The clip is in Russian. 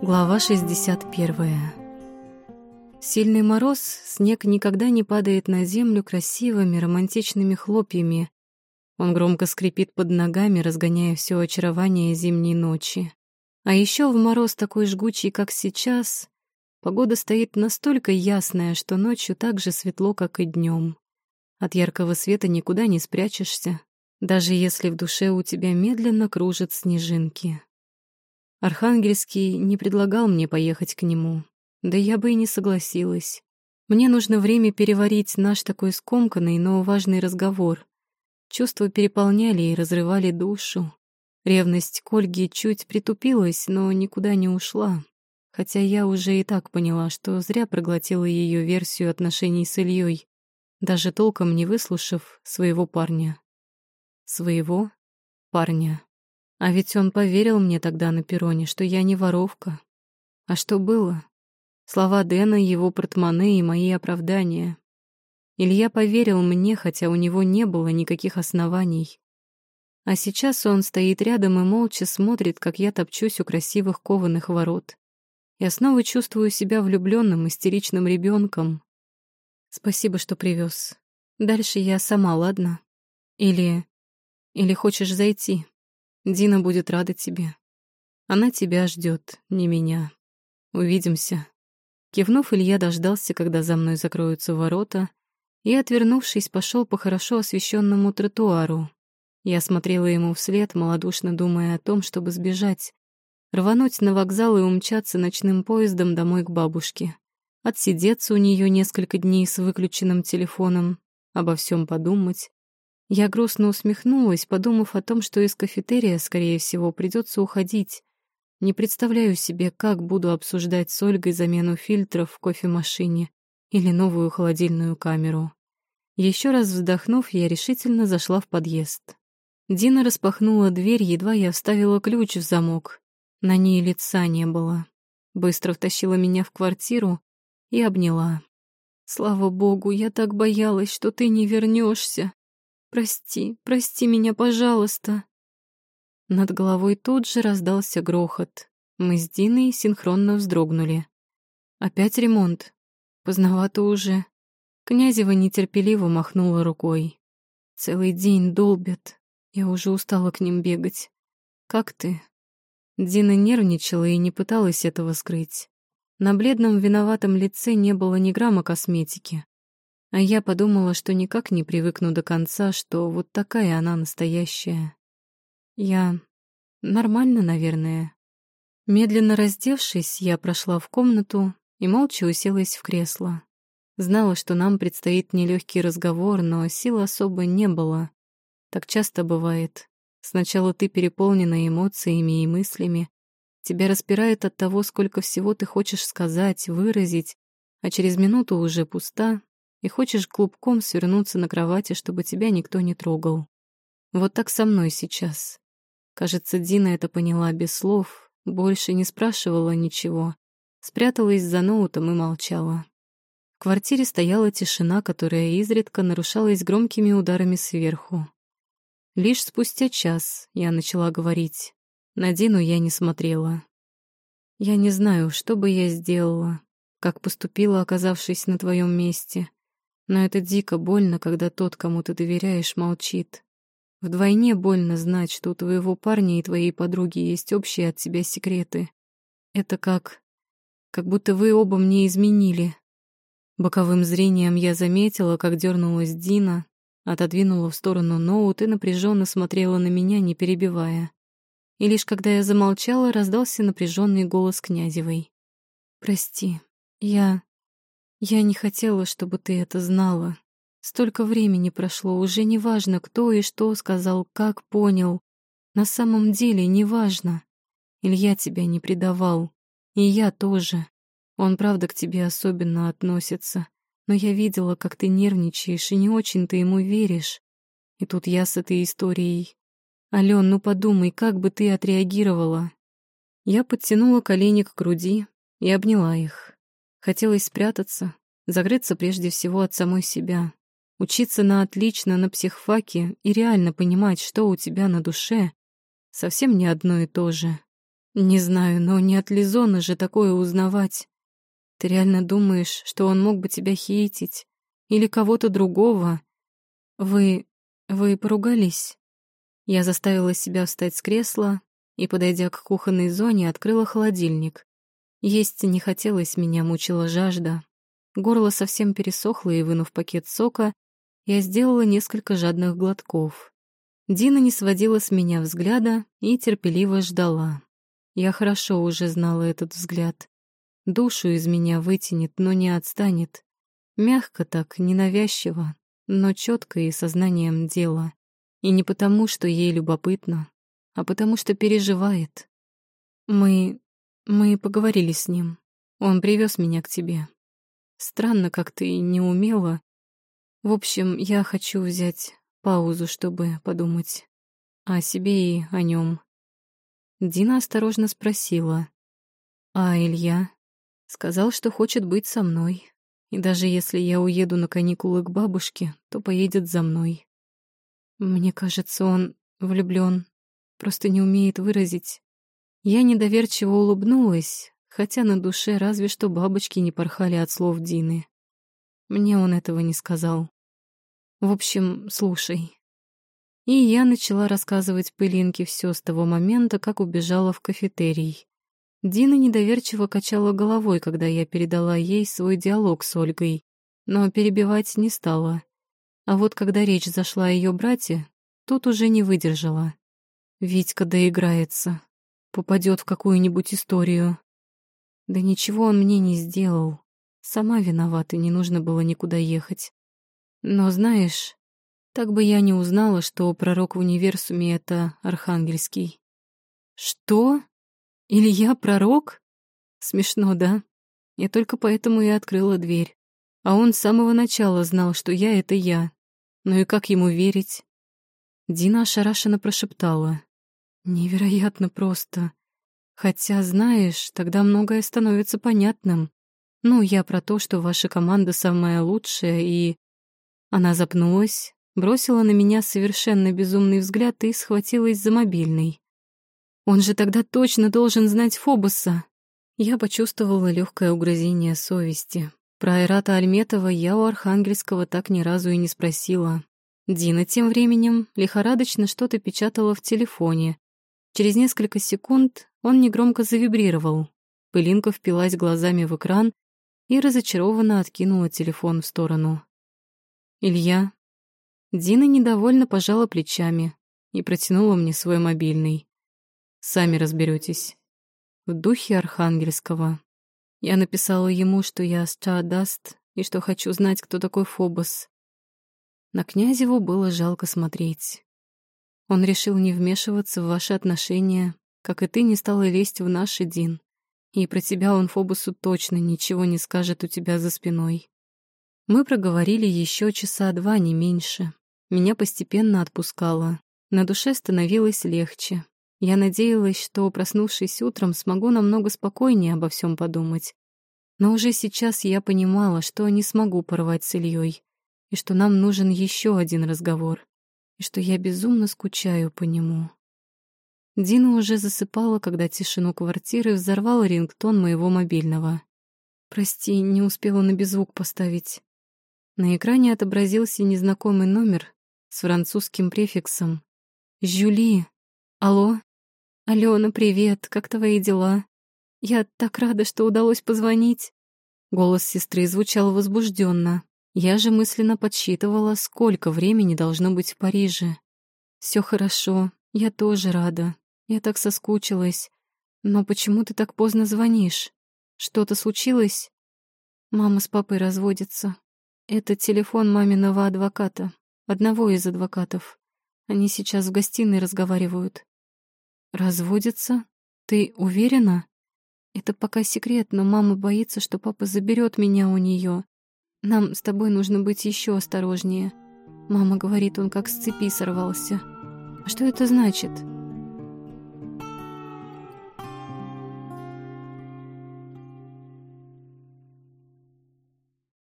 Глава 61. Сильный мороз, снег никогда не падает на землю красивыми романтичными хлопьями. Он громко скрипит под ногами, разгоняя все очарование зимней ночи. А еще в мороз такой жгучий, как сейчас, погода стоит настолько ясная, что ночью так же светло, как и днем. От яркого света никуда не спрячешься, даже если в душе у тебя медленно кружат снежинки. Архангельский не предлагал мне поехать к нему. Да я бы и не согласилась. Мне нужно время переварить наш такой скомканный, но важный разговор. Чувства переполняли и разрывали душу. Ревность к Ольге чуть притупилась, но никуда не ушла. Хотя я уже и так поняла, что зря проглотила ее версию отношений с Ильей, даже толком не выслушав своего парня. Своего парня. А ведь он поверил мне тогда на перроне, что я не воровка. А что было? Слова Дэна, его портмоне и мои оправдания. Илья поверил мне, хотя у него не было никаких оснований. А сейчас он стоит рядом и молча смотрит, как я топчусь у красивых кованых ворот. Я снова чувствую себя влюбленным, истеричным ребенком. Спасибо, что привез. Дальше я сама, ладно? Или... Или хочешь зайти? Дина будет рада тебе. Она тебя ждет, не меня. Увидимся. Кивнув, Илья дождался, когда за мной закроются ворота, и, отвернувшись, пошел по хорошо освещенному тротуару. Я смотрела ему вслед, малодушно думая о том, чтобы сбежать, рвануть на вокзал и умчаться ночным поездом домой к бабушке, отсидеться у нее несколько дней с выключенным телефоном, обо всем подумать, я грустно усмехнулась, подумав о том, что из кафетерия, скорее всего, придется уходить. Не представляю себе, как буду обсуждать с Ольгой замену фильтров в кофемашине или новую холодильную камеру. Еще раз вздохнув, я решительно зашла в подъезд. Дина распахнула дверь, едва я вставила ключ в замок. На ней лица не было. Быстро втащила меня в квартиру и обняла. «Слава богу, я так боялась, что ты не вернешься. Прости, прости меня, пожалуйста. Над головой тут же раздался грохот. Мы с Диной синхронно вздрогнули. Опять ремонт. Поздновато уже. Князева нетерпеливо махнула рукой. Целый день долбят. Я уже устала к ним бегать. Как ты? Дина нервничала и не пыталась этого скрыть. На бледном виноватом лице не было ни грамма косметики. А я подумала, что никак не привыкну до конца, что вот такая она настоящая. Я... нормально, наверное. Медленно раздевшись, я прошла в комнату и молча уселась в кресло. Знала, что нам предстоит нелегкий разговор, но сил особо не было. Так часто бывает. Сначала ты переполнена эмоциями и мыслями, тебя распирает от того, сколько всего ты хочешь сказать, выразить, а через минуту уже пуста, и хочешь клубком свернуться на кровати, чтобы тебя никто не трогал. Вот так со мной сейчас. Кажется, Дина это поняла без слов, больше не спрашивала ничего, спряталась за ноутом и молчала. В квартире стояла тишина, которая изредка нарушалась громкими ударами сверху. Лишь спустя час я начала говорить. На Дину я не смотрела. Я не знаю, что бы я сделала, как поступила, оказавшись на твоем месте. Но это дико больно, когда тот, кому ты доверяешь, молчит. Вдвойне больно знать, что у твоего парня и твоей подруги есть общие от тебя секреты. Это как... как будто вы оба мне изменили. Боковым зрением я заметила, как дернулась Дина, отодвинула в сторону ноут и напряженно смотрела на меня, не перебивая. И лишь когда я замолчала, раздался напряженный голос Князевой. «Прости, я...» Я не хотела, чтобы ты это знала. Столько времени прошло, уже не важно, кто и что сказал, как понял. На самом деле не важно. Илья тебя не предавал. И я тоже. Он, правда, к тебе особенно относится. Но я видела, как ты нервничаешь, и не очень ты ему веришь. И тут я с этой историей. Ален, ну подумай, как бы ты отреагировала? Я подтянула колени к груди и обняла их. Хотелось спрятаться, закрыться прежде всего от самой себя, учиться на отлично на психфаке и реально понимать, что у тебя на душе, совсем не одно и то же. Не знаю, но не от Лизона же такое узнавать. Ты реально думаешь, что он мог бы тебя хейтить? Или кого-то другого? Вы... вы поругались? Я заставила себя встать с кресла и, подойдя к кухонной зоне, открыла холодильник. Есть не хотелось, меня мучила жажда. Горло совсем пересохло, и, вынув пакет сока, я сделала несколько жадных глотков. Дина не сводила с меня взгляда и терпеливо ждала. Я хорошо уже знала этот взгляд. Душу из меня вытянет, но не отстанет. Мягко так, ненавязчиво, но четко и сознанием дела. И не потому, что ей любопытно, а потому что переживает. Мы... мы поговорили с ним. Он привез меня к тебе. Странно, как ты не умела. В общем, я хочу взять паузу, чтобы подумать о себе и о нем. Дина осторожно спросила. «А Илья?» Сказал, что хочет быть со мной. И даже если я уеду на каникулы к бабушке, то поедет за мной. Мне кажется, он влюблён, просто не умеет выразить. Я недоверчиво улыбнулась, хотя на душе разве что бабочки не порхали от слов Дины. Мне он этого не сказал. В общем, слушай. И я начала рассказывать Пылинке все с того момента, как убежала в кафетерий. Дина недоверчиво качала головой, когда я передала ей свой диалог с Ольгой, но перебивать не стала. А вот когда речь зашла о ее брате, тут уже не выдержала. Витька доиграется, попадет в какую-нибудь историю. Да ничего он мне не сделал. Сама виновата, не нужно было никуда ехать. Но знаешь, так бы я не узнала, что пророк в универсуме — это Архангельский. Что? Илья пророк? Смешно, да? Я только поэтому и открыла дверь. А он с самого начала знал, что я — это я. Ну и как ему верить? Дина ошарашенно прошептала. Невероятно просто. Хотя, знаешь, тогда многое становится понятным. Ну, я про то, что ваша команда самая лучшая, и... Она запнулась, бросила на меня совершенно безумный взгляд и схватилась за мобильный. Он же тогда точно должен знать Фобоса. Я почувствовала легкое угрызение совести. Про Айрата Альметова я у Архангельского так ни разу и не спросила. Дина тем временем лихорадочно что-то печатала в телефоне. Через несколько секунд он негромко завибрировал. Пылинка впилась глазами в экран и разочарованно откинула телефон в сторону. «Илья?» Дина недовольно пожала плечами и протянула мне свой мобильный. Сами разберетесь. В духе Архангельского. Я написала ему, что я Стадаст и что хочу знать, кто такой Фобос. На Князеву было жалко смотреть. Он решил не вмешиваться в ваши отношения, как и ты не стала лезть в наши, Дин. И про тебя он Фобосу точно ничего не скажет у тебя за спиной. Мы проговорили еще часа два, не меньше. Меня постепенно отпускало. На душе становилось легче. Я надеялась, что, проснувшись утром, смогу намного спокойнее обо всем подумать. Но уже сейчас я понимала, что не смогу порвать с Ильей, и что нам нужен еще один разговор, и что я безумно скучаю по нему. Дина уже засыпала, когда тишину квартиры взорвал рингтон моего мобильного. «Прости, не успела на беззвук поставить». На экране отобразился незнакомый номер с французским префиксом. «Жюли! Алло?» «Алена, привет, как твои дела? Я так рада, что удалось позвонить». Голос сестры звучал возбужденно. Я же мысленно подсчитывала, сколько времени должно быть в Париже. Все хорошо, я тоже рада. Я так соскучилась. Но почему ты так поздно звонишь? Что-то случилось? Мама с папой разводятся. Это телефон маминого адвоката, одного из адвокатов. Они сейчас в гостиной разговаривают. Разводится? Ты уверена? Это пока секрет, но мама боится, что папа заберет меня у нее. Нам с тобой нужно быть еще осторожнее. Мама говорит, он как с цепи сорвался. А что это значит?